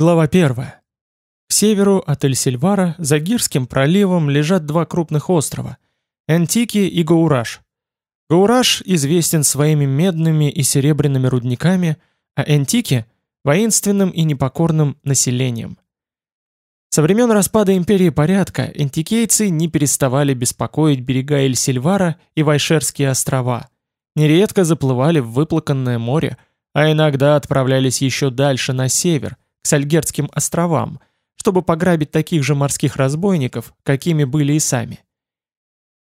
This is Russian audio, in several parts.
Глава 1. К северу от Эль-Сильвара за Гирским проливом лежат два крупных острова – Энтики и Гаураш. Гаураш известен своими медными и серебряными рудниками, а Энтики – воинственным и непокорным населением. Со времен распада империи порядка энтикейцы не переставали беспокоить берега Эль-Сильвара и Вайшерские острова, нередко заплывали в выплаканное море, а иногда отправлялись еще дальше на север, Сальгердским островам – чтобы пограбить таких же морских разбойников, какими были и сами.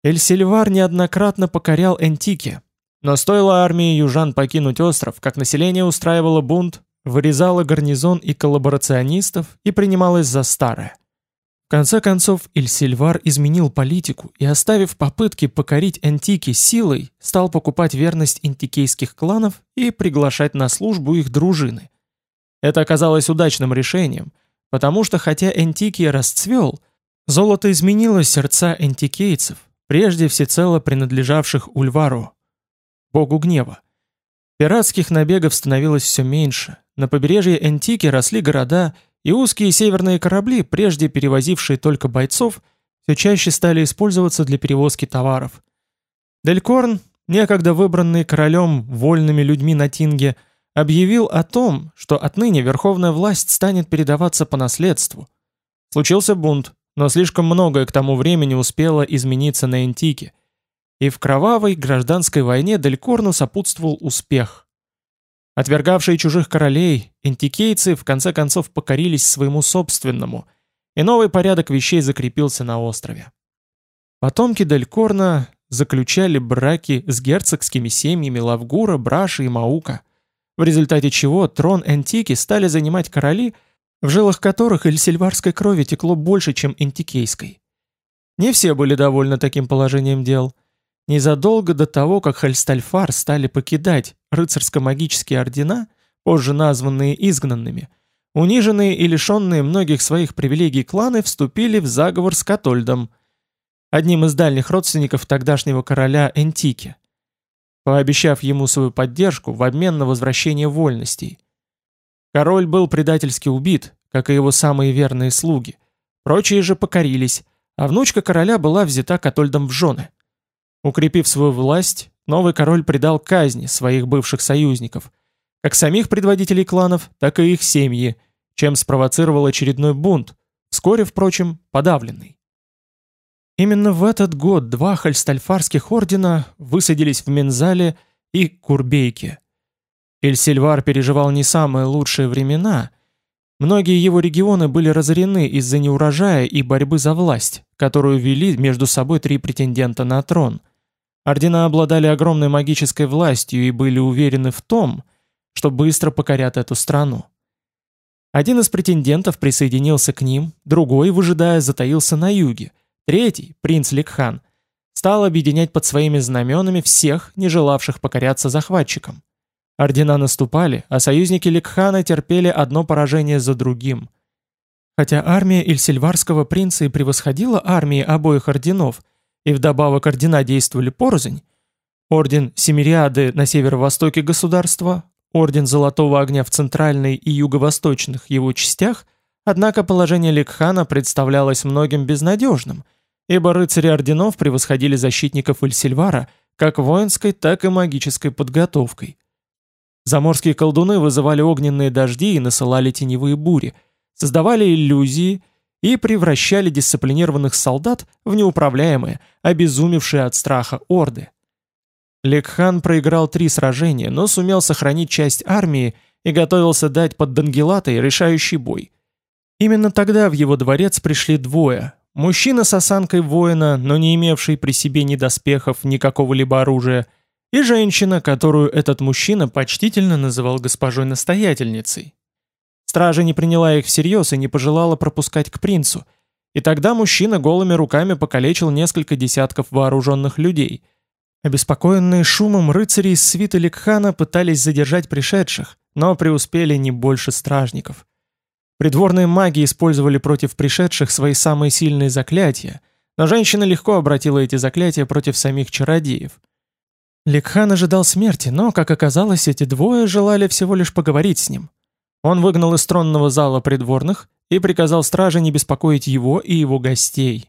Эль-Сильвар неоднократно покорял Энтики, но стоило армии южан покинуть остров, как население устраивало бунт, вырезало гарнизон и коллаборационистов и принималось за старое. В конце концов, Эль-Сильвар изменил политику и, оставив попытки покорить Энтики силой, стал покупать верность интикейских кланов и приглашать на службу их дружины. Это оказалось удачным решением, Потому что хотя Энтикия расцвел, золото изменило сердца энтикейцев, прежде всецело принадлежавших Ульвару, богу гнева. Пиратских набегов становилось все меньше, на побережье Энтики росли города, и узкие северные корабли, прежде перевозившие только бойцов, все чаще стали использоваться для перевозки товаров. Делькорн, некогда выбранный королем вольными людьми на Тинге, объявил о том, что отныне верховная власть станет передаваться по наследству. Случился бунт, но слишком многое к тому времени успело измениться на Энтике, и в кровавой гражданской войне Делькорну сопутствовал успех. Отвергавшие чужих королей, энтикейцы в конце концов покорились своему собственному, и новый порядок вещей закрепился на острове. Потомки Делькорна заключали браки с герцогскими семьями Лавгура, Браши и Маука – в результате чего трон Энтики стали занимать короли, в жилах которых эльсильварской крови текло больше, чем энтикейской. Не все были довольны таким положением дел. Незадолго до того, как Хальстальфар стали покидать рыцарско-магические ордена, позже названные изгнанными, униженные и лишенные многих своих привилегий кланы вступили в заговор с Катольдом, одним из дальних родственников тогдашнего короля Энтики пообещав ему свою поддержку в обмен на возвращение вольностей. Король был предательски убит, как и его самые верные слуги. Прочие же покорились, а внучка короля была взята Катольдом в жены. Укрепив свою власть, новый король предал казни своих бывших союзников, как самих предводителей кланов, так и их семьи, чем спровоцировал очередной бунт, вскоре, впрочем, подавленный. Именно в этот год два хальстальфарских ордена высадились в Мензале и Курбейке. Эль-Сильвар переживал не самые лучшие времена. Многие его регионы были разорены из-за неурожая и борьбы за власть, которую вели между собой три претендента на трон. Ордена обладали огромной магической властью и были уверены в том, что быстро покорят эту страну. Один из претендентов присоединился к ним, другой, выжидая, затаился на юге – Третий, принц Ликхан, стал объединять под своими знаменами всех, не желавших покоряться захватчикам. Ордена наступали, а союзники Ликхана терпели одно поражение за другим. Хотя армия Ильсильварского принца и превосходила армии обоих орденов, и вдобавок ордена действовали порознь, орден Семириады на северо-востоке государства, орден Золотого Огня в центральной и юго-восточных его частях – Однако положение Ликхана представлялось многим безнадежным, ибо рыцари орденов превосходили защитников Ильсильвара как воинской, так и магической подготовкой. Заморские колдуны вызывали огненные дожди и насылали теневые бури, создавали иллюзии и превращали дисциплинированных солдат в неуправляемые, обезумевшие от страха орды. Лекхан проиграл три сражения, но сумел сохранить часть армии и готовился дать под Дангелатой решающий бой – Именно тогда в его дворец пришли двое. Мужчина с осанкой воина, но не имевший при себе ни доспехов, ни какого-либо оружия, и женщина, которую этот мужчина почтительно называл госпожой-настоятельницей. Стража не приняла их всерьез и не пожелала пропускать к принцу, и тогда мужчина голыми руками покалечил несколько десятков вооруженных людей. Обеспокоенные шумом рыцари из свиты Ликхана пытались задержать пришедших, но преуспели не больше стражников – Придворные маги использовали против пришедших свои самые сильные заклятия, но женщина легко обратила эти заклятия против самих чародеев. Ликхан ожидал смерти, но, как оказалось, эти двое желали всего лишь поговорить с ним. Он выгнал из тронного зала придворных и приказал страже не беспокоить его и его гостей.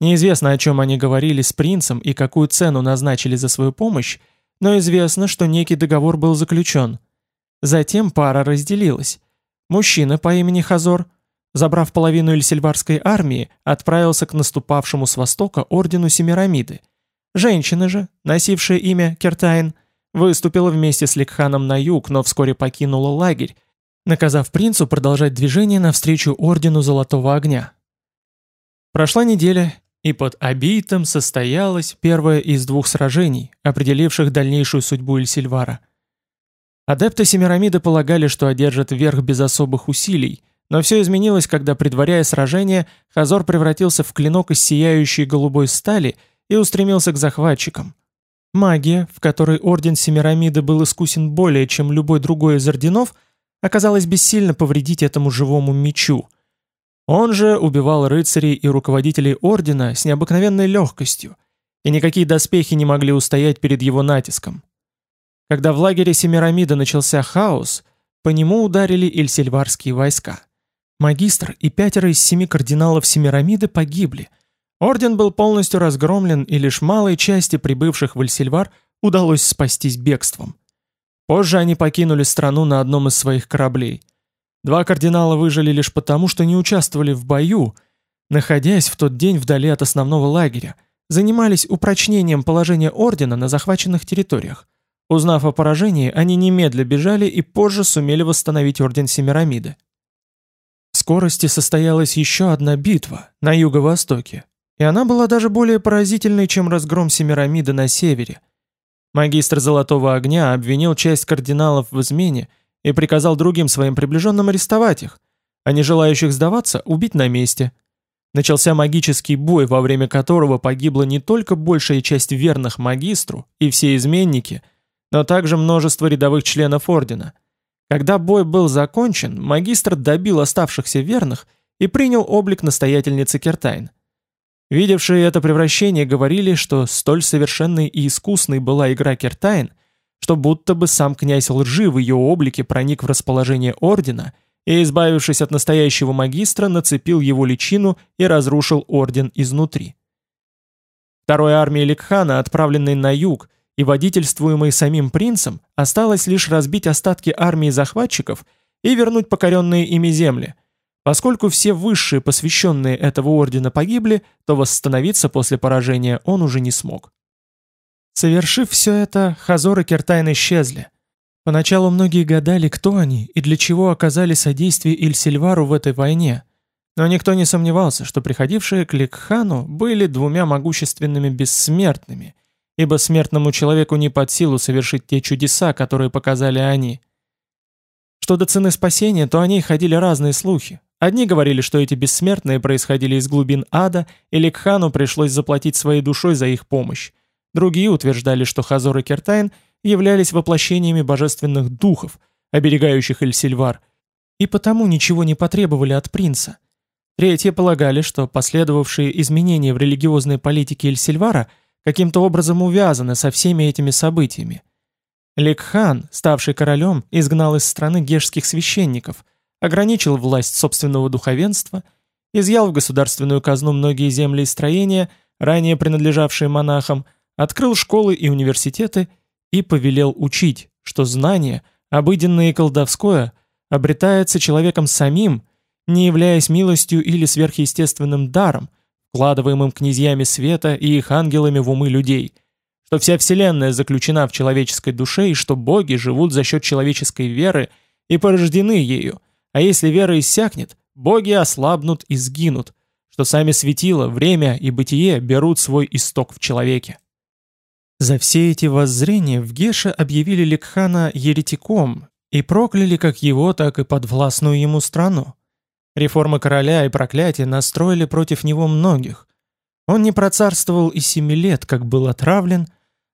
Неизвестно, о чем они говорили с принцем и какую цену назначили за свою помощь, но известно, что некий договор был заключен. Затем пара разделилась. Мужчина по имени Хазор, забрав половину Эльсильварской армии, отправился к наступавшему с востока ордену Семирамиды. Женщина же, носившая имя Кертайн, выступила вместе с Ликханом на юг, но вскоре покинула лагерь, наказав принцу продолжать движение навстречу ордену Золотого Огня. Прошла неделя, и под Абиитом состоялось первое из двух сражений, определивших дальнейшую судьбу Эльсильвара. Адепты Семирамиды полагали, что одержат верх без особых усилий, но все изменилось, когда, предваряя сражение, Хазор превратился в клинок из сияющей голубой стали и устремился к захватчикам. Магия, в которой Орден Семирамиды был искусен более, чем любой другой из орденов, оказалась бессильно повредить этому живому мечу – он же убивал рыцарей и руководителей ордена с необыкновенной легкостью, и никакие доспехи не могли устоять перед его натиском. Когда в лагере Семирамида начался хаос, по нему ударили ильсельварские войска. Магистр и пятеро из семи кардиналов Семирамиды погибли. Орден был полностью разгромлен, и лишь малой части прибывших в Эльсильвар удалось спастись бегством. Позже они покинули страну на одном из своих кораблей – Два кардинала выжили лишь потому, что не участвовали в бою, находясь в тот день вдали от основного лагеря, занимались упрочнением положения ордена на захваченных территориях. Узнав о поражении, они немедля бежали и позже сумели восстановить орден Семирамиды. В скорости состоялась еще одна битва на юго-востоке, и она была даже более поразительной, чем разгром Семирамиды на севере. Магистр Золотого Огня обвинил часть кардиналов в измене и приказал другим своим приближенным арестовать их, а не желающих сдаваться убить на месте. Начался магический бой, во время которого погибла не только большая часть верных магистру и все изменники, но также множество рядовых членов ордена. Когда бой был закончен, магистр добил оставшихся верных и принял облик настоятельницы Кертайн. Видевшие это превращение говорили, что столь совершенной и искусной была игра Кертайн – что будто бы сам князь лжи в ее облике проник в расположение ордена и, избавившись от настоящего магистра, нацепил его личину и разрушил орден изнутри. Второй армии Ликхана, отправленной на юг и водительствуемой самим принцем, осталось лишь разбить остатки армии захватчиков и вернуть покоренные ими земли. Поскольку все высшие посвященные этого ордена погибли, то восстановиться после поражения он уже не смог. Совершив все это, Хазор и Кертайн исчезли. Поначалу многие гадали, кто они и для чего оказали содействие Ильсильвару в этой войне. Но никто не сомневался, что приходившие к Ликхану были двумя могущественными бессмертными, ибо смертному человеку не под силу совершить те чудеса, которые показали они. Что до цены спасения, то о ней ходили разные слухи. Одни говорили, что эти бессмертные происходили из глубин ада, и Ликхану пришлось заплатить своей душой за их помощь. Другие утверждали, что Хазор и Кертайн являлись воплощениями божественных духов, оберегающих Эльсильвар, и потому ничего не потребовали от принца. Третьи полагали, что последовавшие изменения в религиозной политике Эльсильвара каким-то образом увязаны со всеми этими событиями. Лекхан, ставший королем, изгнал из страны гешских священников, ограничил власть собственного духовенства, изъял в государственную казну многие земли и строения, ранее принадлежавшие монахам, открыл школы и университеты и повелел учить, что знание, обыденное и колдовское, обретается человеком самим, не являясь милостью или сверхъестественным даром, вкладываемым князьями света и их ангелами в умы людей, что вся вселенная заключена в человеческой душе и что боги живут за счет человеческой веры и порождены ею, а если вера иссякнет, боги ослабнут и сгинут, что сами светила, время и бытие берут свой исток в человеке. За все эти воззрения в Геше объявили Ликхана еретиком и прокляли как его, так и подвластную ему страну. Реформы короля и проклятия настроили против него многих. Он не процарствовал и семи лет, как был отравлен,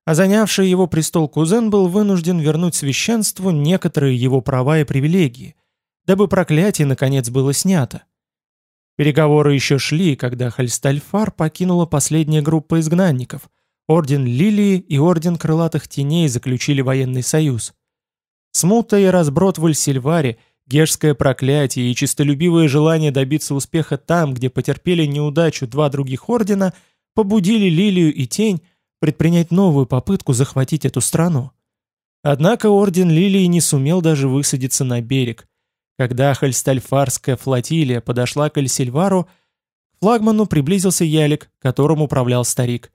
а занявший его престол кузен был вынужден вернуть священству некоторые его права и привилегии, дабы проклятие наконец было снято. Переговоры еще шли, когда Хальстальфар покинула последняя группа изгнанников – Орден Лилии и Орден Крылатых Теней заключили военный союз. Смута и разброд в Эльсильваре, Гешское проклятие и чистолюбивое желание добиться успеха там, где потерпели неудачу два других ордена, побудили Лилию и Тень предпринять новую попытку захватить эту страну. Однако орден Лилии не сумел даже высадиться на берег. Когда Хальстальфарская флотилия подошла к Эльсильвару, к флагману приблизился Ялик, которым управлял старик.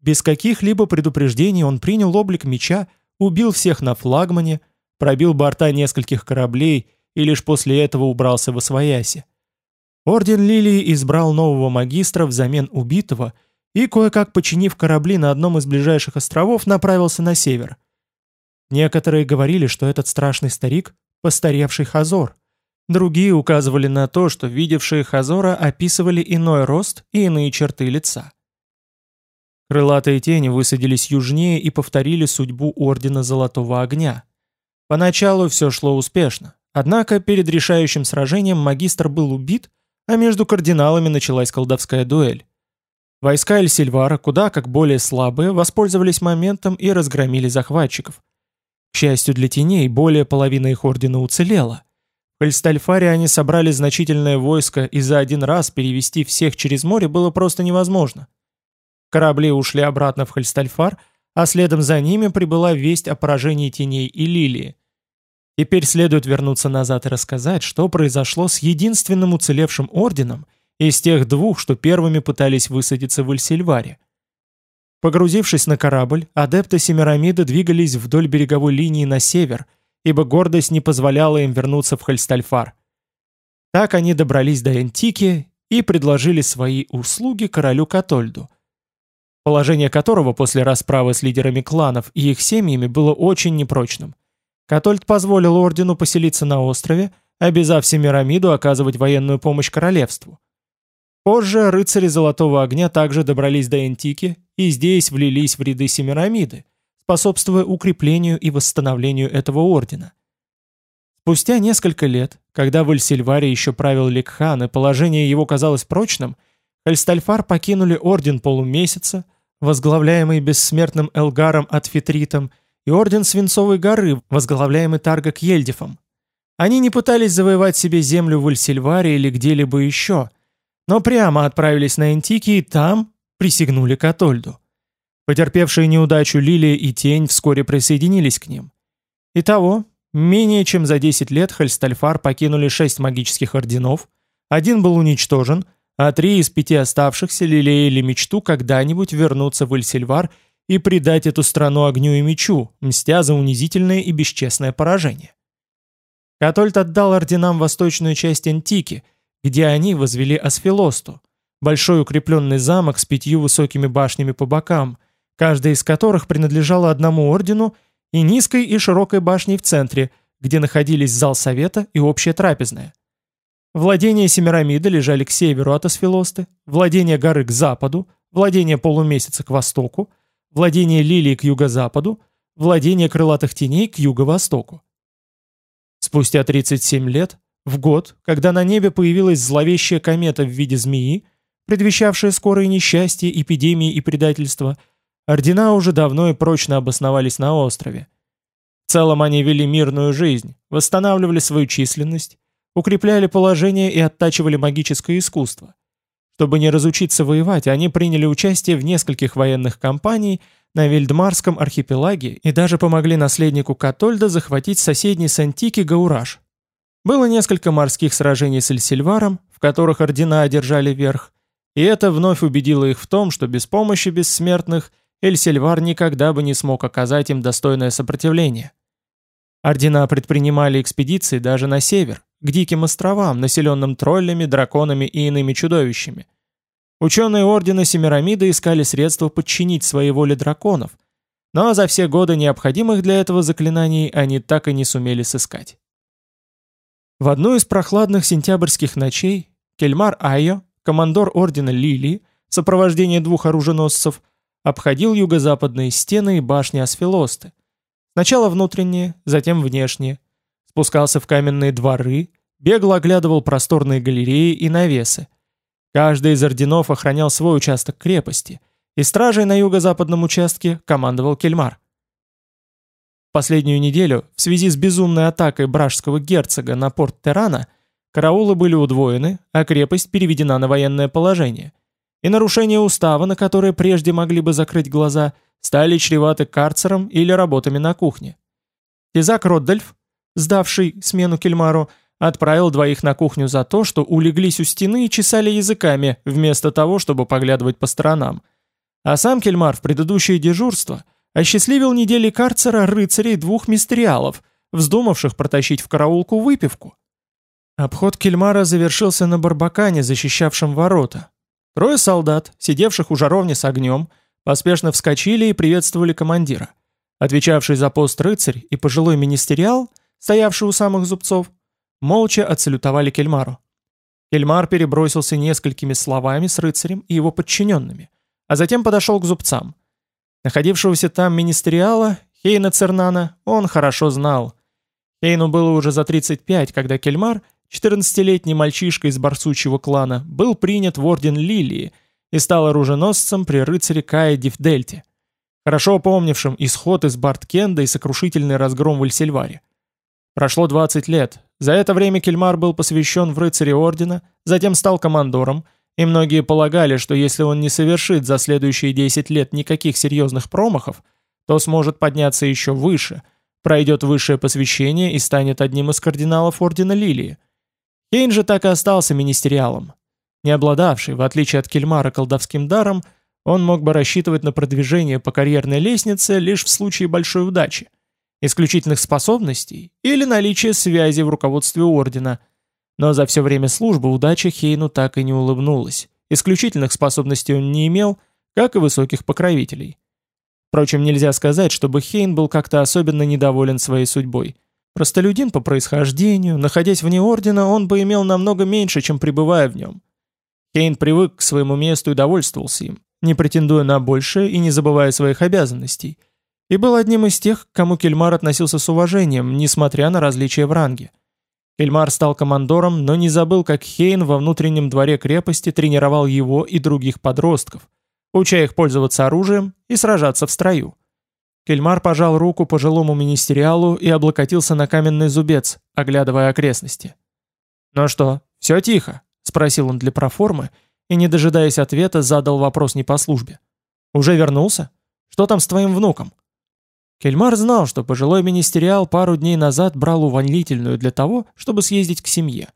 Без каких-либо предупреждений он принял облик меча, убил всех на флагмане, пробил борта нескольких кораблей и лишь после этого убрался во свояси. Орден Лилии избрал нового магистра взамен убитого и, кое-как починив корабли на одном из ближайших островов, направился на север. Некоторые говорили, что этот страшный старик – постаревший Хазор. Другие указывали на то, что видевшие Хазора описывали иной рост и иные черты лица. Крылатые тени высадились южнее и повторили судьбу Ордена Золотого Огня. Поначалу все шло успешно. Однако перед решающим сражением магистр был убит, а между кардиналами началась колдовская дуэль. Войска Эль-Сильвара, куда как более слабые, воспользовались моментом и разгромили захватчиков. К счастью для теней, более половины их ордена уцелела. В Эльстальфаре они собрали значительное войско, и за один раз перевести всех через море было просто невозможно. Корабли ушли обратно в Хельстальфар, а следом за ними прибыла весть о поражении теней и лилии. Теперь следует вернуться назад и рассказать, что произошло с единственным уцелевшим орденом из тех двух, что первыми пытались высадиться в Эльсильваре. Погрузившись на корабль, адепты Семирамида двигались вдоль береговой линии на север, ибо гордость не позволяла им вернуться в Хальстальфар. Так они добрались до Антики и предложили свои услуги королю Катольду, положение которого после расправы с лидерами кланов и их семьями было очень непрочным – Катольд позволил ордену поселиться на острове, обязав Семирамиду оказывать военную помощь королевству. Позже рыцари Золотого Огня также добрались до Энтики и здесь влились в ряды Семирамиды, способствуя укреплению и восстановлению этого ордена. Спустя несколько лет, когда в Эльсильваре еще правил Ликхан и положение его казалось прочным, Эльстальфар покинули Орден Полумесяца, возглавляемый бессмертным Элгаром Атфитритом и орден Свинцовой горы, возглавляемый Тарго Кьельдифом. Они не пытались завоевать себе землю в Ульсильваре или где-либо еще, но прямо отправились на Энтики и там присягнули Катольду. Потерпевшие неудачу Лилия и Тень вскоре присоединились к ним. Итого, менее чем за 10 лет Хальстальфар покинули шесть магических орденов, один был уничтожен, а три из пяти оставшихся лелеяли мечту когда-нибудь вернуться в Эльсильвар и предать эту страну огню и мечу, мстя за унизительное и бесчестное поражение. Катольд отдал орденам восточную часть Антики, где они возвели Асфилосту, большой укрепленный замок с пятью высокими башнями по бокам, каждая из которых принадлежала одному ордену, и низкой и широкой башней в центре, где находились зал совета и общая трапезная. Владения Семирамида лежали к северу от Асфилосты, владения горы к западу, владения полумесяца к востоку, владение лилии к юго-западу, владение крылатых теней к юго-востоку. Спустя 37 лет, в год, когда на небе появилась зловещая комета в виде змеи, предвещавшая скорое несчастье, эпидемии и предательство, ордена уже давно и прочно обосновались на острове. В целом они вели мирную жизнь, восстанавливали свою численность, укрепляли положение и оттачивали магическое искусство – чтобы не разучиться воевать, они приняли участие в нескольких военных кампаниях на Вельдмарском архипелаге и даже помогли наследнику Катольда захватить соседний с Антики Гаураж. Было несколько морских сражений с Эльсильваром, в которых ордена одержали верх, и это вновь убедило их в том, что без помощи бессмертных Эльсильвар никогда бы не смог оказать им достойное сопротивление. Ордена предпринимали экспедиции даже на север, к диким островам, населенным троллями, драконами и иными чудовищами. Ученые Ордена Семирамида искали средства подчинить своей воле драконов, но за все годы необходимых для этого заклинаний они так и не сумели сыскать. В одну из прохладных сентябрьских ночей Кельмар Айо, командор Ордена Лилии, в сопровождении двух оруженосцев, обходил юго-западные стены и башни Асфилосты. Сначала внутренние, затем внешние, спускался в каменные дворы, бегло оглядывал просторные галереи и навесы. Каждый из орденов охранял свой участок крепости, и стражей на юго-западном участке командовал Кельмар. последнюю неделю, в связи с безумной атакой бражского герцога на порт Терана, караулы были удвоены, а крепость переведена на военное положение. И нарушения устава, на которые прежде могли бы закрыть глаза, стали чреваты карцером или работами на кухне. Тизак Роддольф, сдавший смену Кельмару, отправил двоих на кухню за то, что улеглись у стены и чесали языками, вместо того, чтобы поглядывать по сторонам. А сам Кельмар в предыдущее дежурство – осчастливил недели карцера рыцарей двух мистериалов, вздумавших протащить в караулку выпивку. Обход Кельмара завершился на Барбакане, защищавшем ворота. Трое солдат, сидевших у жаровни с огнем, поспешно вскочили и приветствовали командира. Отвечавший за пост рыцарь и пожилой министериал, стоявший у самых зубцов, молча отсалютовали Кельмару. Кельмар перебросился несколькими словами с рыцарем и его подчиненными, а затем подошел к зубцам – Находившегося там министериала, Хейна Цернана, он хорошо знал. Хейну было уже за 35, когда Кельмар, 14-летний мальчишка из барсучьего клана, был принят в орден Лилии и стал оруженосцем при рыцаре Каэде в Дельте, хорошо помнившим исход из Барткенда и сокрушительный разгром в Эльсельваре. Прошло 20 лет. За это время Кельмар был посвящен в рыцаре ордена, затем стал командором, и многие полагали, что если он не совершит за следующие 10 лет никаких серьезных промахов, то сможет подняться еще выше, пройдет высшее посвящение и станет одним из кардиналов Ордена Лилии. Кейн же так и остался министериалом. Не обладавший, в отличие от Кельмара, колдовским даром, он мог бы рассчитывать на продвижение по карьерной лестнице лишь в случае большой удачи, исключительных способностей или наличия связи в руководстве Ордена – но за все время службы удача Хейну так и не улыбнулась. Исключительных способностей он не имел, как и высоких покровителей. Впрочем, нельзя сказать, чтобы Хейн был как-то особенно недоволен своей судьбой. Простолюдин по происхождению, находясь вне Ордена, он бы имел намного меньше, чем пребывая в нем. Хейн привык к своему месту и довольствовался им, не претендуя на большее и не забывая своих обязанностей. И был одним из тех, к кому Кельмар относился с уважением, несмотря на различия в ранге. Эльмар стал командором, но не забыл, как Хейн во внутреннем дворе крепости тренировал его и других подростков, уча их пользоваться оружием и сражаться в строю. Кельмар пожал руку пожилому министериалу и облокотился на каменный зубец, оглядывая окрестности. «Ну что, все тихо?» — спросил он для проформы и, не дожидаясь ответа, задал вопрос не по службе. «Уже вернулся? Что там с твоим внуком?» Кельмар знал, что пожилой министериал пару дней назад брал увольнительную для того, чтобы съездить к семье.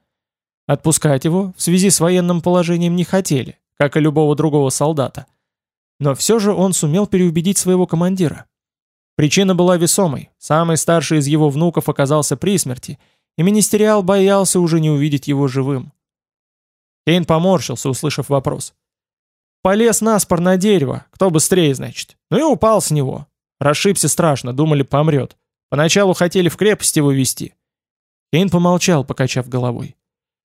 Отпускать его в связи с военным положением не хотели, как и любого другого солдата. Но все же он сумел переубедить своего командира. Причина была весомой. Самый старший из его внуков оказался при смерти, и министериал боялся уже не увидеть его живым. Кейн поморщился, услышав вопрос. «Полез наспор на дерево, кто быстрее, значит. Ну и упал с него. Расшибся страшно, думали, помрет. Поначалу хотели в крепость его вести. Кейн помолчал, покачав головой.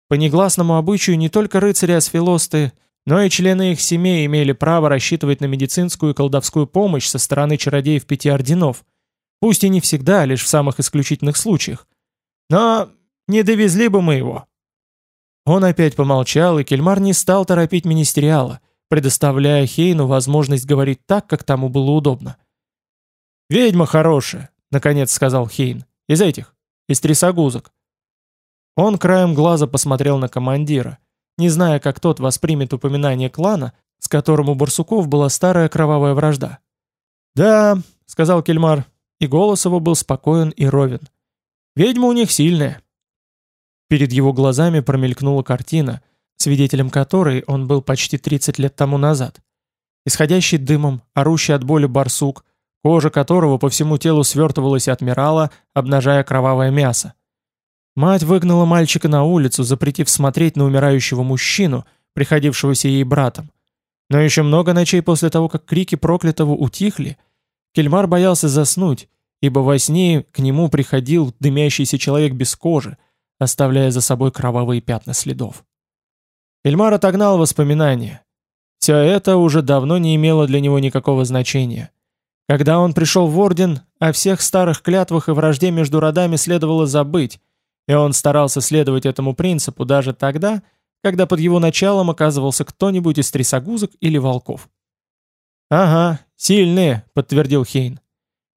По негласному обычаю не только рыцари-асфилосты, но и члены их семей имели право рассчитывать на медицинскую и колдовскую помощь со стороны чародеев пяти орденов. Пусть и не всегда, лишь в самых исключительных случаях. Но не довезли бы мы его. Он опять помолчал, и Кельмар не стал торопить министериала, предоставляя Хейну возможность говорить так, как тому было удобно. «Ведьма хорошая», — наконец сказал Хейн. «Из этих, из трясогузок». Он краем глаза посмотрел на командира, не зная, как тот воспримет упоминание клана, с которым у Барсуков была старая кровавая вражда. «Да», — сказал Кельмар, и голос его был спокоен и ровен. «Ведьма у них сильная». Перед его глазами промелькнула картина, свидетелем которой он был почти 30 лет тому назад. Исходящий дымом, орущий от боли барсук, кожа которого по всему телу свертывалась и отмирала, обнажая кровавое мясо. Мать выгнала мальчика на улицу, запретив смотреть на умирающего мужчину, приходившегося ей братом. Но еще много ночей после того, как крики проклятого утихли, Кельмар боялся заснуть, ибо во сне к нему приходил дымящийся человек без кожи, оставляя за собой кровавые пятна следов. Кельмар отогнал воспоминания. Все это уже давно не имело для него никакого значения. Когда он пришел в Орден, о всех старых клятвах и вражде между родами следовало забыть, и он старался следовать этому принципу даже тогда, когда под его началом оказывался кто-нибудь из трясогузок или волков. «Ага, сильные», — подтвердил Хейн.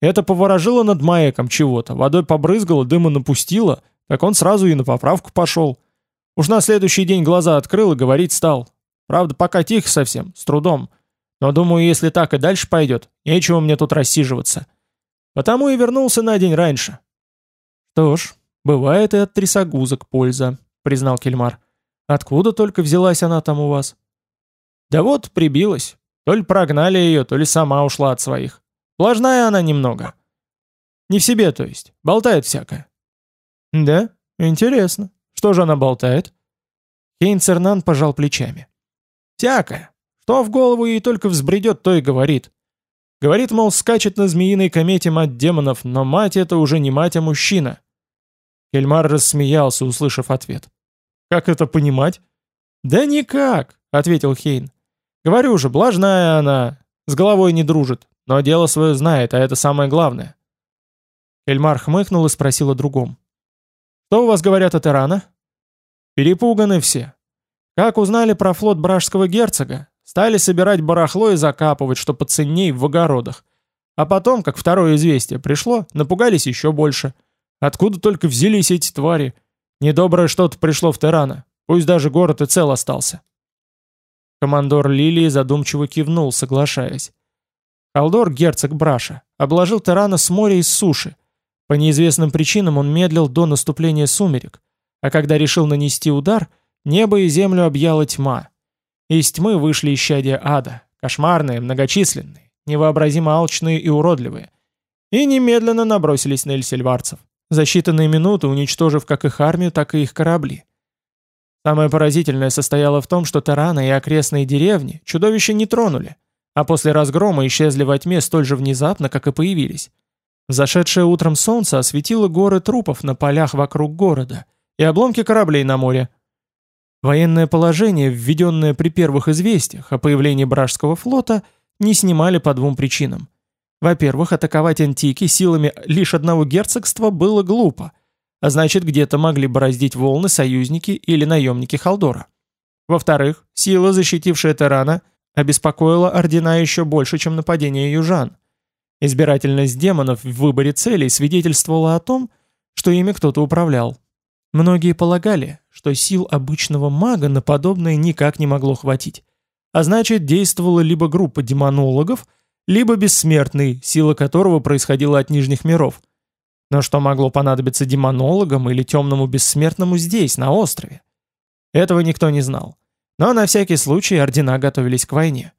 Это поворожило над маяком чего-то, водой побрызгало, дыма напустило, так он сразу и на поправку пошел. Уж на следующий день глаза открыл и говорить стал. Правда, пока тихо совсем, с трудом. Но думаю, если так и дальше пойдет, нечего мне тут рассиживаться. Потому и вернулся на день раньше. Что ж, бывает и от трясогузок польза, признал Кельмар. Откуда только взялась она там у вас? Да вот, прибилась. То ли прогнали ее, то ли сама ушла от своих. Влажная она немного. Не в себе, то есть. Болтает всякое. Да? Интересно. Что же она болтает? Кейн Цернан пожал плечами. Всякое. Что в голову ей только взбредет, то и говорит. Говорит, мол, скачет на змеиной комете мать демонов, но мать это уже не мать, а мужчина. Кельмар рассмеялся, услышав ответ. «Как это понимать?» «Да никак», — ответил Хейн. «Говорю же, блажная она, с головой не дружит, но дело свое знает, а это самое главное». Кельмар хмыкнул и спросил о другом. «Что у вас говорят от Ирана?» «Перепуганы все. Как узнали про флот бражского герцога, стали собирать барахло и закапывать, что поценней в огородах. А потом, как второе известие пришло, напугались еще больше. Откуда только взялись эти твари? Недоброе что-то пришло в Терана. Пусть даже город и цел остался. Командор Лилии задумчиво кивнул, соглашаясь. Халдор, герцог Браша, обложил Терана с моря и с суши. По неизвестным причинам он медлил до наступления сумерек, а когда решил нанести удар, небо и землю объяла тьма. Из тьмы вышли исчадия ада, кошмарные, многочисленные, невообразимо алчные и уродливые, и немедленно набросились на эльсельварцев за считанные минуты уничтожив как их армию, так и их корабли. Самое поразительное состояло в том, что Тарана и окрестные деревни чудовища не тронули, а после разгрома исчезли во тьме столь же внезапно, как и появились. Зашедшее утром солнце осветило горы трупов на полях вокруг города и обломки кораблей на море. Военное положение, введенное при первых известиях о появлении Бражского флота, не снимали по двум причинам. Во-первых, атаковать Антики силами лишь одного герцогства было глупо, а значит, где-то могли бороздить волны союзники или наемники Халдора. Во-вторых, сила, защитившая Терана, обеспокоила ордена еще больше, чем нападение южан. Избирательность демонов в выборе целей свидетельствовала о том, что ими кто-то управлял. Многие полагали, что сил обычного мага на подобное никак не могло хватить, а значит, действовала либо группа демонологов, либо бессмертный, сила которого происходила от нижних миров. Но что могло понадобиться демонологам или темному бессмертному здесь, на острове? Этого никто не знал. Но на всякий случай ордена готовились к войне.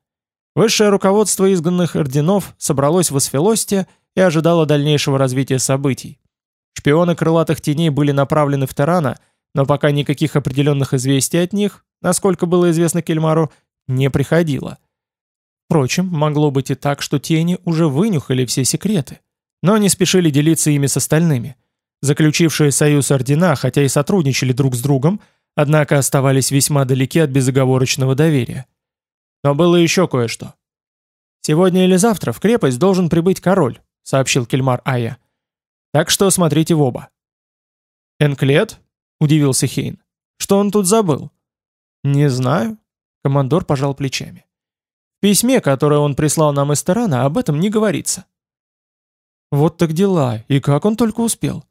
Высшее руководство изгнанных орденов собралось в Асфелосте и ожидало дальнейшего развития событий. Шпионы крылатых теней были направлены в Тарана, но пока никаких определенных известий от них, насколько было известно Кельмару, не приходило – Впрочем, могло быть и так, что тени уже вынюхали все секреты, но не спешили делиться ими с остальными. Заключившие союз ордена, хотя и сотрудничали друг с другом, однако оставались весьма далеки от безоговорочного доверия. Но было еще кое-что. «Сегодня или завтра в крепость должен прибыть король», — сообщил Кельмар Ая. «Так что смотрите в оба». «Энклет?» — удивился Хейн. «Что он тут забыл?» «Не знаю», — командор пожал плечами. В письме, которое он прислал нам из Тарана, об этом не говорится. Вот так дела, и как он только успел.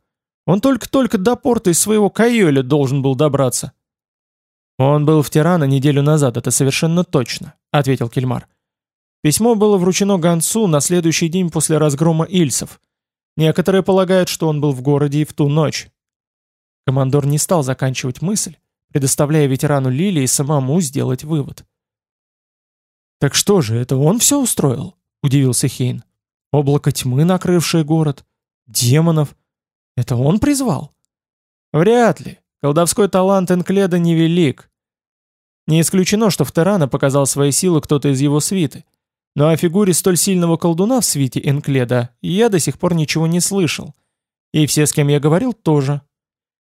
Он только-только до порта из своего Кайоля должен был добраться. Он был в Тирана неделю назад, это совершенно точно, ответил Кельмар. Письмо было вручено гонцу на следующий день после разгрома Ильсов. Некоторые полагают, что он был в городе и в ту ночь. Командор не стал заканчивать мысль, предоставляя ветерану Лилии самому сделать вывод. «Так что же, это он все устроил?» — удивился Хейн. «Облако тьмы, накрывшее город? Демонов? Это он призвал?» «Вряд ли. Колдовской талант Энкледа невелик. Не исключено, что в Терана показал свои силы кто-то из его свиты. Но о фигуре столь сильного колдуна в свите Энкледа я до сих пор ничего не слышал. И все, с кем я говорил, тоже.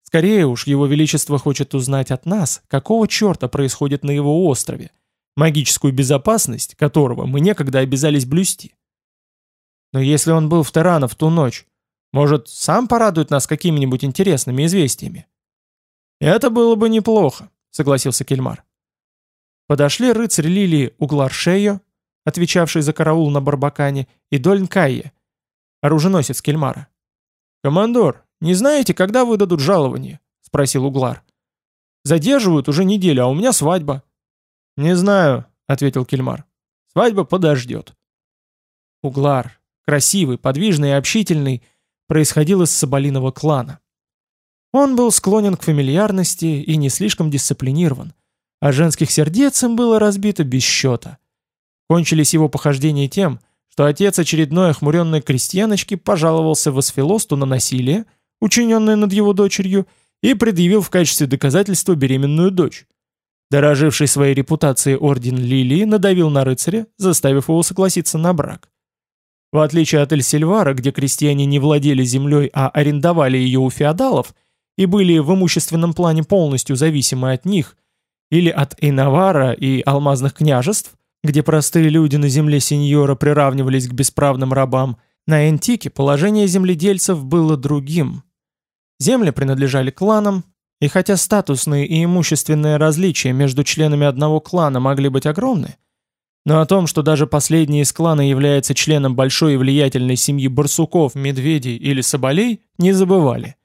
Скорее уж, его величество хочет узнать от нас, какого черта происходит на его острове, магическую безопасность которого мы некогда обязались блюсти. Но если он был в Тарана в ту ночь, может, сам порадует нас какими-нибудь интересными известиями? Это было бы неплохо, согласился Кельмар. Подошли рыцарь Лилии Угларшею, отвечавший за караул на Барбакане, и Дольн оруженосец Кельмара. «Командор, не знаете, когда выдадут жалование?» — спросил Углар. «Задерживают уже неделю, а у меня свадьба». «Не знаю», — ответил Кельмар. «Свадьба подождет». Углар, красивый, подвижный и общительный, происходил из соболиного клана. Он был склонен к фамильярности и не слишком дисциплинирован, а женских сердец им было разбито без счета. Кончились его похождения тем, что отец очередной охмуренной крестьяночки пожаловался в Асфилосту на насилие, учиненное над его дочерью, и предъявил в качестве доказательства беременную дочь. Дороживший своей репутацией орден Лилии надавил на рыцаря, заставив его согласиться на брак. В отличие от Эль-Сильвара, где крестьяне не владели землей, а арендовали ее у феодалов и были в имущественном плане полностью зависимы от них, или от Эйнавара и алмазных княжеств, где простые люди на земле сеньора приравнивались к бесправным рабам, на Энтике положение земледельцев было другим. Земли принадлежали кланам, и хотя статусные и имущественные различия между членами одного клана могли быть огромны, но о том, что даже последний из клана является членом большой и влиятельной семьи барсуков, медведей или соболей, не забывали.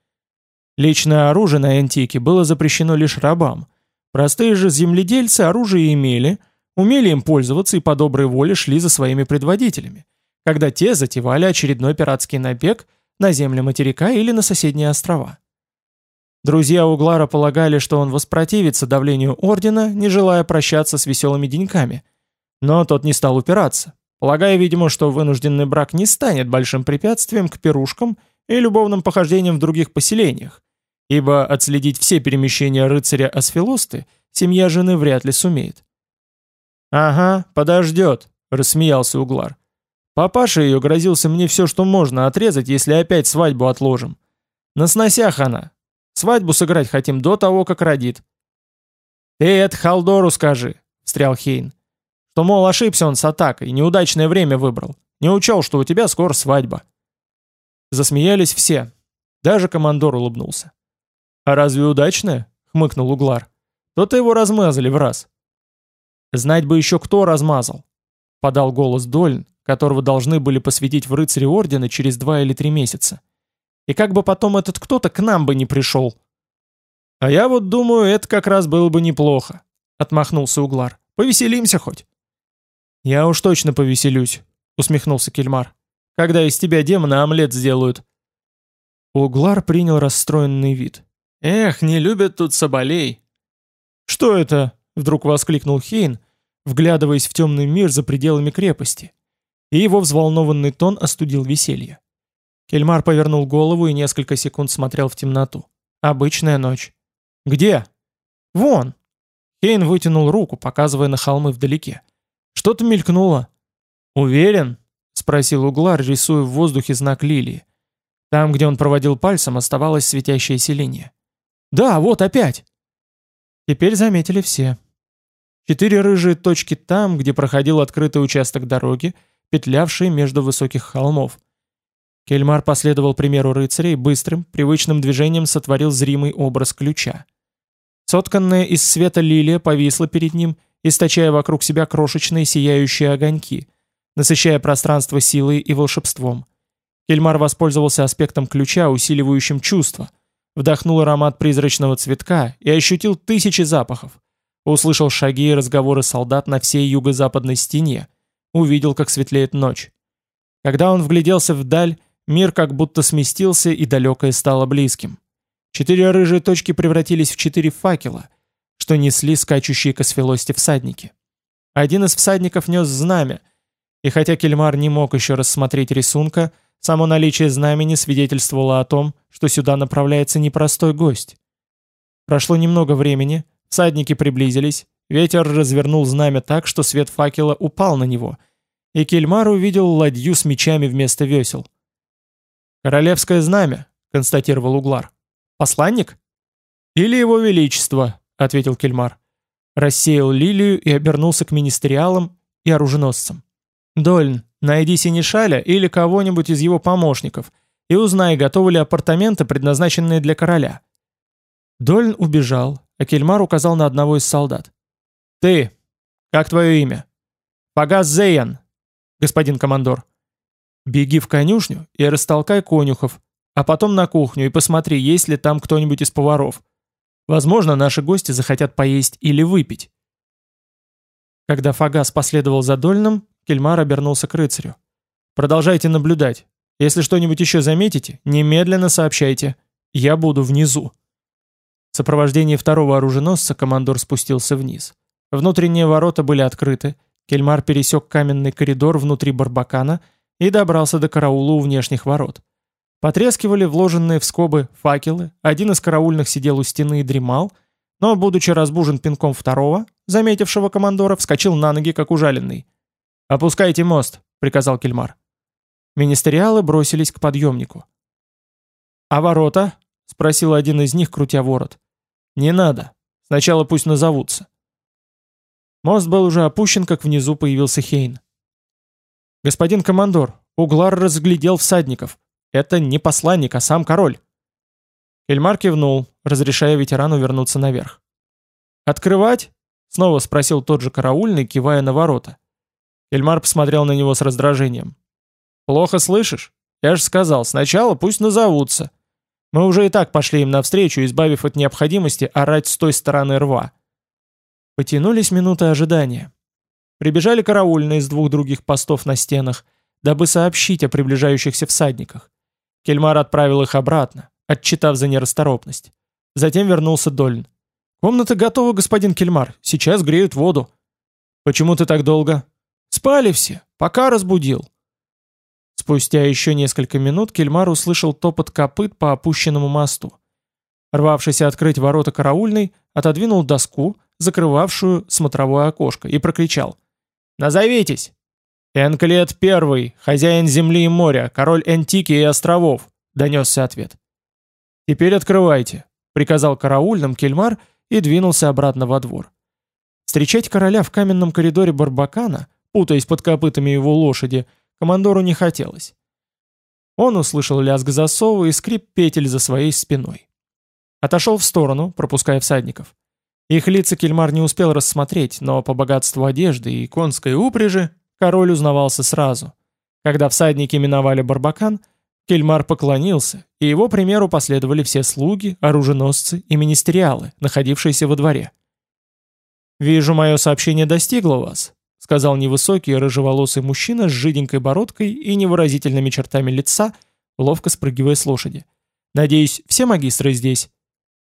Личное оружие на Антике было запрещено лишь рабам. Простые же земледельцы оружие имели, умели им пользоваться и по доброй воле шли за своими предводителями, когда те затевали очередной пиратский набег на земли материка или на соседние острова. Друзья Углара полагали, что он воспротивится давлению ордена, не желая прощаться с веселыми деньками – но тот не стал упираться, полагая, видимо, что вынужденный брак не станет большим препятствием к пирушкам и любовным похождениям в других поселениях, ибо отследить все перемещения рыцаря Асфилосты семья жены вряд ли сумеет. «Ага, подождет», — рассмеялся Углар. «Папаша ее грозился мне все, что можно отрезать, если опять свадьбу отложим. На сносях она. Свадьбу сыграть хотим до того, как родит». «Ты это Халдору скажи», — встрял Хейн. Что, мол, ошибся он с атакой, неудачное время выбрал. Не учел, что у тебя скоро свадьба. Засмеялись все. Даже командор улыбнулся. «А разве удачное?» — хмыкнул Углар. «То-то его размазали в раз». «Знать бы еще, кто размазал», — подал голос Дольн, которого должны были посвятить в рыцаре Ордена через два или три месяца. «И как бы потом этот кто-то к нам бы не пришел». «А я вот думаю, это как раз было бы неплохо», — отмахнулся Углар. «Повеселимся хоть». «Я уж точно повеселюсь», — усмехнулся Кельмар. «Когда из тебя демона омлет сделают». Углар принял расстроенный вид. «Эх, не любят тут соболей». «Что это?» — вдруг воскликнул Хейн, вглядываясь в темный мир за пределами крепости. И его взволнованный тон остудил веселье. Кельмар повернул голову и несколько секунд смотрел в темноту. «Обычная ночь». «Где?» «Вон!» Хейн вытянул руку, показывая на холмы вдалеке. Что-то мелькнуло. «Уверен?» — спросил Углар, рисуя в воздухе знак лилии. Там, где он проводил пальцем, оставалась светящаяся линия. «Да, вот опять!» Теперь заметили все. Четыре рыжие точки там, где проходил открытый участок дороги, петлявший между высоких холмов. Кельмар последовал примеру рыцаря и быстрым, привычным движением сотворил зримый образ ключа. Сотканная из света лилия повисла перед ним источая вокруг себя крошечные сияющие огоньки, насыщая пространство силой и волшебством. Кельмар воспользовался аспектом ключа, усиливающим чувства, вдохнул аромат призрачного цветка и ощутил тысячи запахов. Услышал шаги и разговоры солдат на всей юго-западной стене, увидел, как светлеет ночь. Когда он вгляделся вдаль, мир как будто сместился и далекое стало близким. Четыре рыжие точки превратились в четыре факела, что несли скачущие к освелости всадники. Один из всадников нес знамя, и хотя Кельмар не мог еще рассмотреть рисунка, само наличие знамени свидетельствовало о том, что сюда направляется непростой гость. Прошло немного времени, всадники приблизились, ветер развернул знамя так, что свет факела упал на него, и Кельмар увидел ладью с мечами вместо весел. «Королевское знамя», — констатировал Углар. «Посланник?» «Или его величество», — ответил Кельмар. Рассеял лилию и обернулся к министериалам и оруженосцам. «Дольн, найди Синишаля или кого-нибудь из его помощников и узнай, готовы ли апартаменты, предназначенные для короля». Дольн убежал, а Кельмар указал на одного из солдат. «Ты! Как твое имя?» «Пагас Зейян, господин командор». Беги в конюшню и растолкай конюхов, а потом на кухню и посмотри, есть ли там кто-нибудь из поваров. Возможно, наши гости захотят поесть или выпить. Когда Фагас последовал за Дольным, Кельмар обернулся к рыцарю. «Продолжайте наблюдать. Если что-нибудь еще заметите, немедленно сообщайте. Я буду внизу». В сопровождении второго оруженосца командор спустился вниз. Внутренние ворота были открыты, Кельмар пересек каменный коридор внутри барбакана и добрался до караула у внешних ворот. Потрескивали вложенные в скобы факелы, один из караульных сидел у стены и дремал, но, будучи разбужен пинком второго, заметившего командора, вскочил на ноги, как ужаленный. «Опускайте мост», — приказал Кельмар. Министериалы бросились к подъемнику. «А ворота?» — спросил один из них, крутя ворот. «Не надо. Сначала пусть назовутся». Мост был уже опущен, как внизу появился Хейн. «Господин командор, Углар разглядел всадников. Это не посланник, а сам король». Кельмар кивнул, разрешая ветерану вернуться наверх. «Открывать?» — снова спросил тот же караульный, кивая на ворота. Кельмар посмотрел на него с раздражением. «Плохо слышишь? Я же сказал, сначала пусть назовутся. Мы уже и так пошли им навстречу, избавив от необходимости орать с той стороны рва. Потянулись минуты ожидания. Прибежали караульные из двух других постов на стенах, дабы сообщить о приближающихся всадниках. Кельмар отправил их обратно, отчитав за нерасторопность. Затем вернулся Дольн. «Комната готова, господин Кельмар. Сейчас греют воду». «Почему ты так долго?» «Спали все. Пока разбудил». Спустя еще несколько минут Кельмар услышал топот копыт по опущенному мосту. Рвавшийся открыть ворота караульный, отодвинул доску, закрывавшую смотровое окошко, и прокричал. «Назовитесь!» «Энклет Первый, хозяин земли и моря, король Энтики и островов», — донесся ответ. «Теперь открывайте», — приказал караульным Кельмар и двинулся обратно во двор. Встречать короля в каменном коридоре Барбакана, путаясь под копытами его лошади, командору не хотелось. Он услышал лязг засова и скрип петель за своей спиной. Отошел в сторону, пропуская всадников. Их лица Кельмар не успел рассмотреть, но по богатству одежды и конской упряжи король узнавался сразу. Когда всадники миновали Барбакан, Кельмар поклонился, и его примеру последовали все слуги, оруженосцы и министериалы, находившиеся во дворе. «Вижу, мое сообщение достигло вас», — сказал невысокий рыжеволосый мужчина с жиденькой бородкой и невыразительными чертами лица, ловко спрыгивая с лошади. «Надеюсь, все магистры здесь?»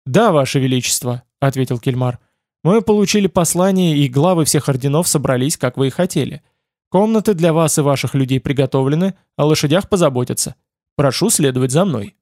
«Да, ваше величество», — ответил Кельмар. «Мы получили послание, и главы всех орденов собрались, как вы и хотели. Комнаты для вас и ваших людей приготовлены, о лошадях позаботятся. Прошу следовать за мной».